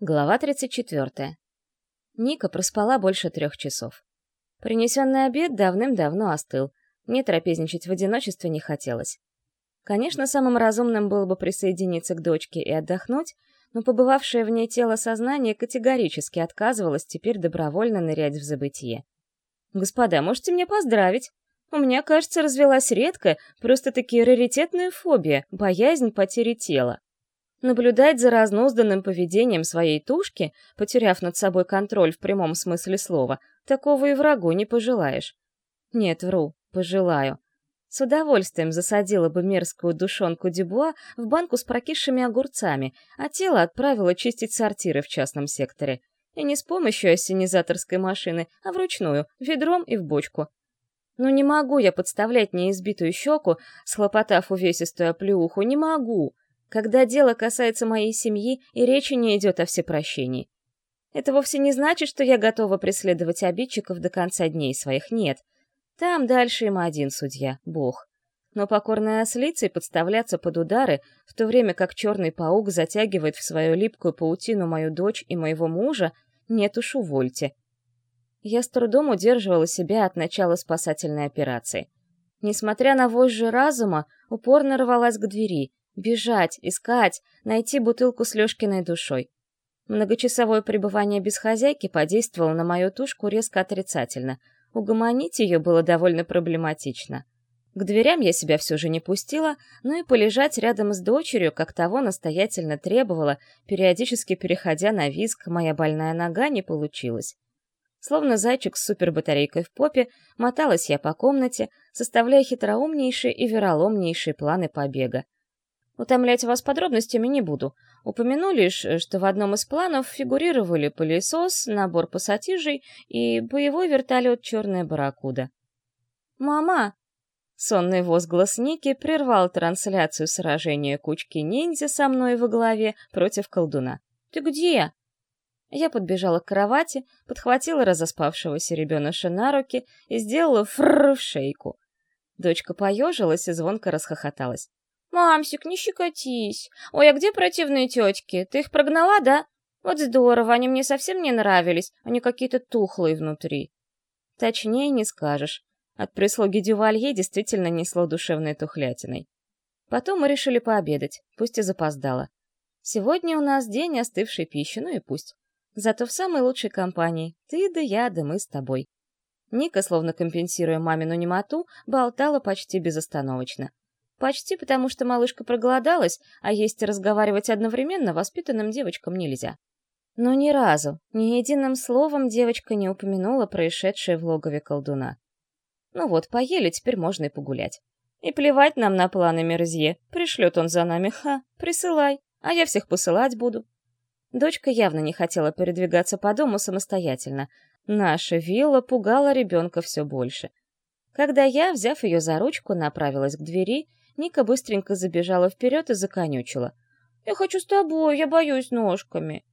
Глава 34. Ника проспала больше трех часов. Принесенный обед давным-давно остыл. Мне трапезничать в одиночестве не хотелось. Конечно, самым разумным было бы присоединиться к дочке и отдохнуть, но побывавшее в ней тело сознание категорически отказывалось теперь добровольно нырять в забытие. «Господа, можете мне поздравить. У меня, кажется, развелась редкая, просто-таки раритетная фобия, боязнь потери тела. Наблюдать за разнузданным поведением своей тушки, потеряв над собой контроль в прямом смысле слова, такого и врагу не пожелаешь. Нет, вру, пожелаю. С удовольствием засадила бы мерзкую душонку Дюбуа в банку с прокисшими огурцами, а тело отправила чистить сортиры в частном секторе. И не с помощью ассенизаторской машины, а вручную, ведром и в бочку. Но не могу я подставлять неизбитую щеку, схлопотав увесистую оплеуху, не могу когда дело касается моей семьи и речи не идет о всепрощении. Это вовсе не значит, что я готова преследовать обидчиков до конца дней своих, нет. Там дальше им один судья, Бог. Но покорной ослицей подставляться под удары, в то время как черный паук затягивает в свою липкую паутину мою дочь и моего мужа, нет уж увольте. Я с трудом удерживала себя от начала спасательной операции. Несмотря на вожжи разума, упорно рвалась к двери — Бежать, искать, найти бутылку с Лёшкиной душой. Многочасовое пребывание без хозяйки подействовало на мою тушку резко отрицательно. Угомонить ее было довольно проблематично. К дверям я себя все же не пустила, но и полежать рядом с дочерью, как того настоятельно требовала, периодически переходя на визг, моя больная нога не получилось. Словно зайчик с супербатарейкой в попе, моталась я по комнате, составляя хитроумнейшие и вероломнейшие планы побега. Утомлять вас подробностями не буду. Упомяну лишь, э, что в одном из планов фигурировали пылесос, набор пассатижей и боевой вертолет «Черная барракуда». «Мама!» Сонный возглас Ники прервал трансляцию сражения кучки ниндзя со мной во главе против колдуна. «Ты где?» Я подбежала к кровати, подхватила разоспавшегося ребеныша на руки и сделала фррр в шейку. Дочка поежилась и звонко расхохоталась. «Мамсик, не щекотись. Ой, а где противные тетки? Ты их прогнала, да? Вот здорово, они мне совсем не нравились, они какие-то тухлые внутри». Точнее не скажешь. От прислуги Дювалье действительно несло душевной тухлятиной. Потом мы решили пообедать, пусть и запоздало. Сегодня у нас день остывшей пищи, ну и пусть. Зато в самой лучшей компании. Ты да я, да мы с тобой. Ника, словно компенсируя мамину немоту, болтала почти безостановочно. Почти потому, что малышка проголодалась, а есть и разговаривать одновременно воспитанным девочкам нельзя. Но ни разу, ни единым словом девочка не упомянула происшедшее в логове колдуна. Ну вот, поели, теперь можно и погулять. И плевать нам на планы Мерзье. Пришлет он за нами, ха, присылай, а я всех посылать буду. Дочка явно не хотела передвигаться по дому самостоятельно. Наша вилла пугала ребенка все больше. Когда я, взяв ее за ручку, направилась к двери, Ника быстренько забежала вперед и законючила. «Я хочу с тобой, я боюсь ножками».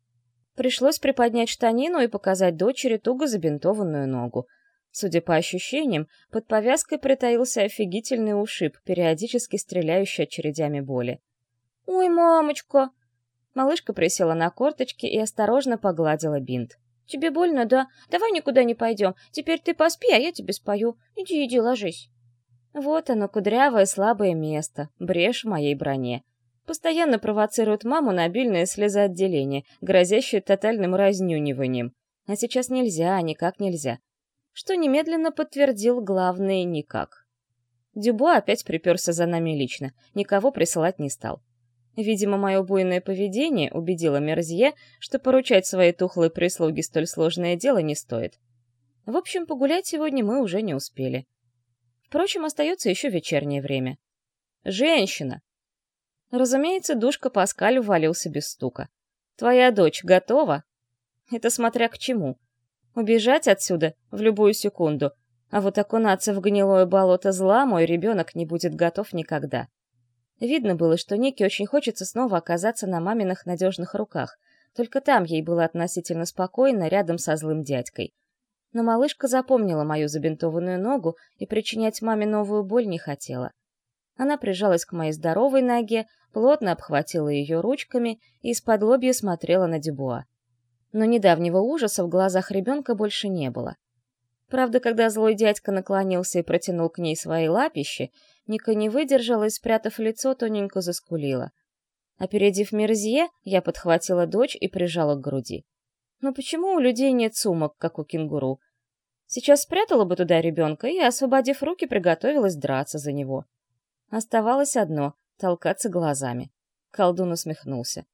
Пришлось приподнять штанину и показать дочери туго забинтованную ногу. Судя по ощущениям, под повязкой притаился офигительный ушиб, периодически стреляющий очередями боли. «Ой, мамочка!» Малышка присела на корточки и осторожно погладила бинт. «Тебе больно, да? Давай никуда не пойдем. Теперь ты поспи, а я тебе спою. Иди, иди, ложись». Вот оно, кудрявое слабое место, брешь в моей броне. Постоянно провоцирует маму на обильное слезоотделение, грозящее тотальным разнюниванием. А сейчас нельзя, никак нельзя. Что немедленно подтвердил главный никак. Дюбуа опять приперся за нами лично, никого присылать не стал. Видимо, мое буйное поведение убедило Мерзье, что поручать своей тухлой прислуге столь сложное дело не стоит. В общем, погулять сегодня мы уже не успели. Впрочем, остается еще вечернее время. «Женщина!» Разумеется, душка Паскаль увалился без стука. «Твоя дочь готова?» Это смотря к чему. Убежать отсюда в любую секунду, а вот окунаться в гнилое болото зла мой ребенок не будет готов никогда. Видно было, что Нике очень хочется снова оказаться на маминых надежных руках, только там ей было относительно спокойно рядом со злым дядькой но малышка запомнила мою забинтованную ногу и причинять маме новую боль не хотела. Она прижалась к моей здоровой ноге, плотно обхватила ее ручками и из-под лобья смотрела на Дюбуа. Но недавнего ужаса в глазах ребенка больше не было. Правда, когда злой дядька наклонился и протянул к ней свои лапищи, Ника не выдержала и, спрятав лицо, тоненько заскулила. Опередив Мерзье, я подхватила дочь и прижала к груди. Но почему у людей нет сумок, как у кенгуру? Сейчас спрятала бы туда ребенка и, освободив руки, приготовилась драться за него. Оставалось одно — толкаться глазами. Колдун усмехнулся.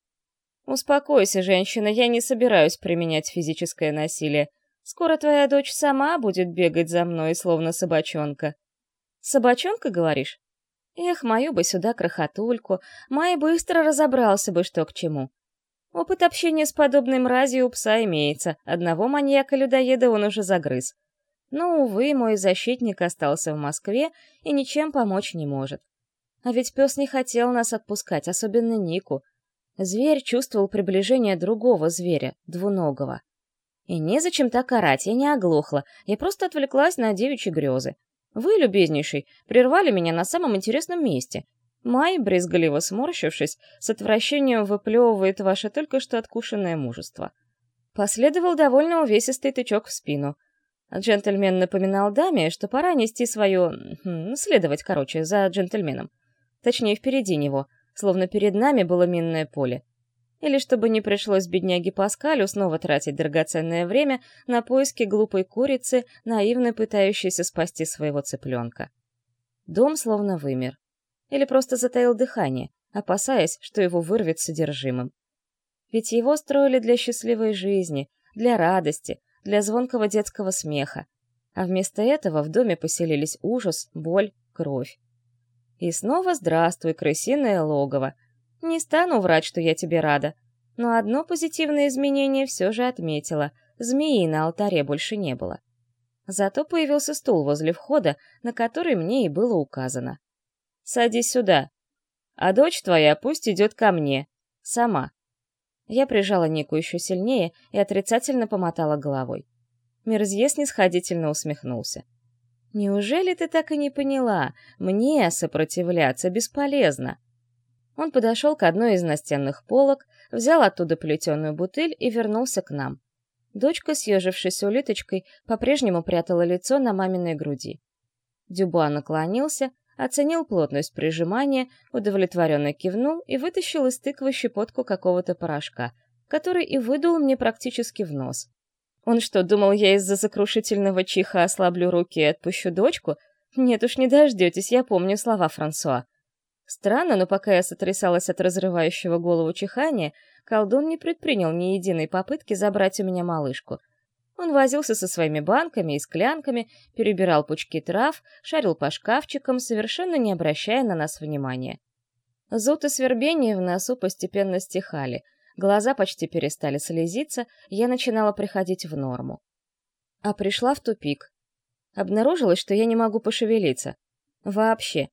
«Успокойся, женщина, я не собираюсь применять физическое насилие. Скоро твоя дочь сама будет бегать за мной, словно собачонка». «Собачонка, говоришь?» Эх, мою бы сюда крохотульку, Май быстро разобрался бы, что к чему. Опыт общения с подобной мразью у пса имеется, одного маньяка-людоеда он уже загрыз. Но, увы, мой защитник остался в Москве и ничем помочь не может. А ведь пес не хотел нас отпускать, особенно Нику. Зверь чувствовал приближение другого зверя, двуногого. И незачем так орать, я не оглохла, я просто отвлеклась на девичьи грезы. Вы, любезнейший, прервали меня на самом интересном месте. Май, брезгливо сморщившись, с отвращением выплевывает ваше только что откушенное мужество. Последовал довольно увесистый тычок в спину. Джентльмен напоминал даме, что пора нести свое... следовать, короче, за джентльменом. Точнее, впереди него, словно перед нами было минное поле. Или чтобы не пришлось бедняге Паскалю снова тратить драгоценное время на поиски глупой курицы, наивно пытающейся спасти своего цыпленка. Дом словно вымер. Или просто затаил дыхание, опасаясь, что его вырвет содержимым. Ведь его строили для счастливой жизни, для радости, для звонкого детского смеха. А вместо этого в доме поселились ужас, боль, кровь. И снова здравствуй, крысиное логово — не стану врать, что я тебе рада. Но одно позитивное изменение все же отметила. Змеи на алтаре больше не было. Зато появился стул возле входа, на который мне и было указано. «Садись сюда. А дочь твоя пусть идет ко мне. Сама». Я прижала Нику еще сильнее и отрицательно помотала головой. Мерзье снисходительно усмехнулся. «Неужели ты так и не поняла? Мне сопротивляться бесполезно. Он подошел к одной из настенных полок, взял оттуда плетеную бутыль и вернулся к нам. Дочка, съежившись улиточкой, по-прежнему прятала лицо на маминой груди. Дюбуа наклонился, оценил плотность прижимания, удовлетворенно кивнул и вытащил из тыквы щепотку какого-то порошка, который и выдул мне практически в нос. Он что, думал, я из-за сокрушительного чиха ослаблю руки и отпущу дочку? Нет уж, не дождетесь, я помню слова Франсуа. Странно, но пока я сотрясалась от разрывающего голову чихания, колдун не предпринял ни единой попытки забрать у меня малышку. Он возился со своими банками и склянками, перебирал пучки трав, шарил по шкафчикам, совершенно не обращая на нас внимания. Зуд и свербение в носу постепенно стихали, глаза почти перестали слезиться, я начинала приходить в норму. А пришла в тупик. Обнаружилось, что я не могу пошевелиться. Вообще.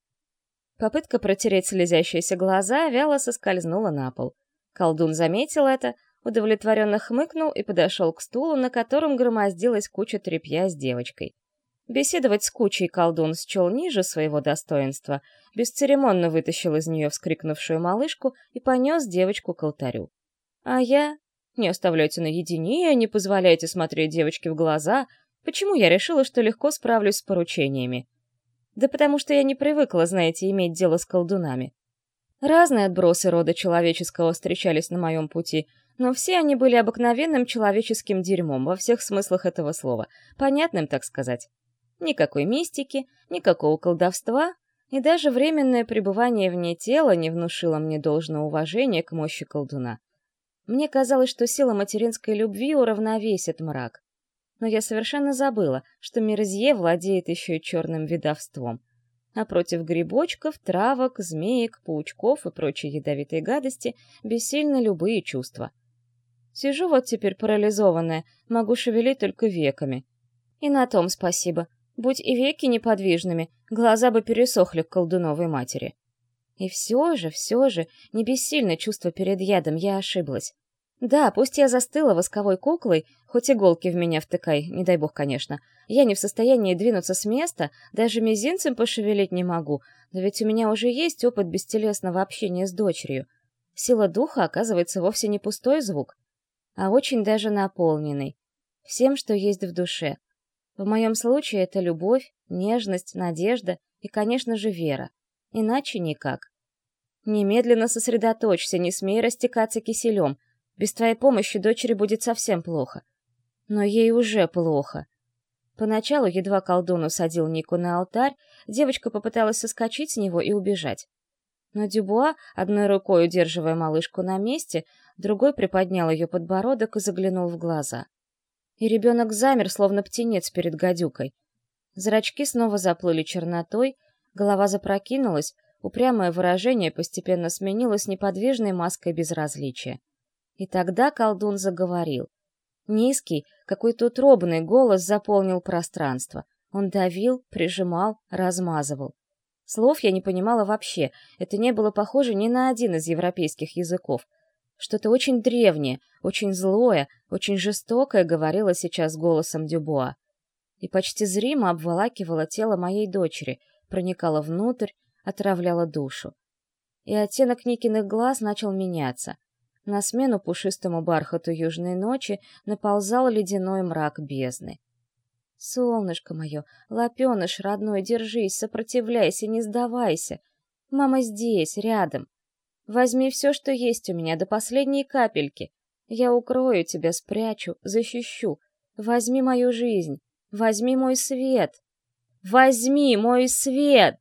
Попытка протереть слезящиеся глаза вяло соскользнула на пол. Колдун заметил это, удовлетворенно хмыкнул и подошел к стулу, на котором громоздилась куча тряпья с девочкой. Беседовать с кучей колдун счел ниже своего достоинства, бесцеремонно вытащил из нее вскрикнувшую малышку и понес девочку к алтарю. А я... Не оставляйте наедине, не позволяйте смотреть девочке в глаза. Почему я решила, что легко справлюсь с поручениями? Да потому что я не привыкла, знаете, иметь дело с колдунами. Разные отбросы рода человеческого встречались на моем пути, но все они были обыкновенным человеческим дерьмом во всех смыслах этого слова, понятным, так сказать. Никакой мистики, никакого колдовства, и даже временное пребывание вне тела не внушило мне должного уважения к мощи колдуна. Мне казалось, что сила материнской любви уравновесит мрак но я совершенно забыла, что Мерзье владеет еще и черным видовством. А против грибочков, травок, змеек, паучков и прочей ядовитой гадости бессильны любые чувства. Сижу вот теперь парализованная, могу шевелить только веками. И на том спасибо. Будь и веки неподвижными, глаза бы пересохли к колдуновой матери. И все же, все же, не бессильно чувство перед ядом, я ошиблась. Да, пусть я застыла восковой куклой, хоть иголки в меня втыкай, не дай бог, конечно. Я не в состоянии двинуться с места, даже мизинцем пошевелить не могу, но ведь у меня уже есть опыт бестелесного общения с дочерью. Сила духа, оказывается, вовсе не пустой звук. А очень даже наполненный. Всем, что есть в душе. В моем случае это любовь, нежность, надежда и, конечно же, вера. Иначе никак. Немедленно сосредоточься, не смей растекаться киселем. Без твоей помощи дочери будет совсем плохо. Но ей уже плохо. Поначалу, едва колдун усадил Нику на алтарь, девочка попыталась соскочить с него и убежать. Но Дюбуа, одной рукой удерживая малышку на месте, другой приподнял ее подбородок и заглянул в глаза. И ребенок замер, словно птенец перед гадюкой. Зрачки снова заплыли чернотой, голова запрокинулась, упрямое выражение постепенно сменилось неподвижной маской безразличия. И тогда колдун заговорил. Низкий, какой-то утробный голос заполнил пространство. Он давил, прижимал, размазывал. Слов я не понимала вообще, это не было похоже ни на один из европейских языков. Что-то очень древнее, очень злое, очень жестокое говорило сейчас голосом Дюбуа. И почти зримо обволакивало тело моей дочери, проникало внутрь, отравляло душу. И оттенок Никиных глаз начал меняться. На смену пушистому бархату южной ночи наползал ледяной мрак бездны. «Солнышко мое, лапеныш родной, держись, сопротивляйся, не сдавайся. Мама здесь, рядом. Возьми все, что есть у меня, до последней капельки. Я укрою тебя, спрячу, защищу. Возьми мою жизнь, возьми мой свет. Возьми мой свет!»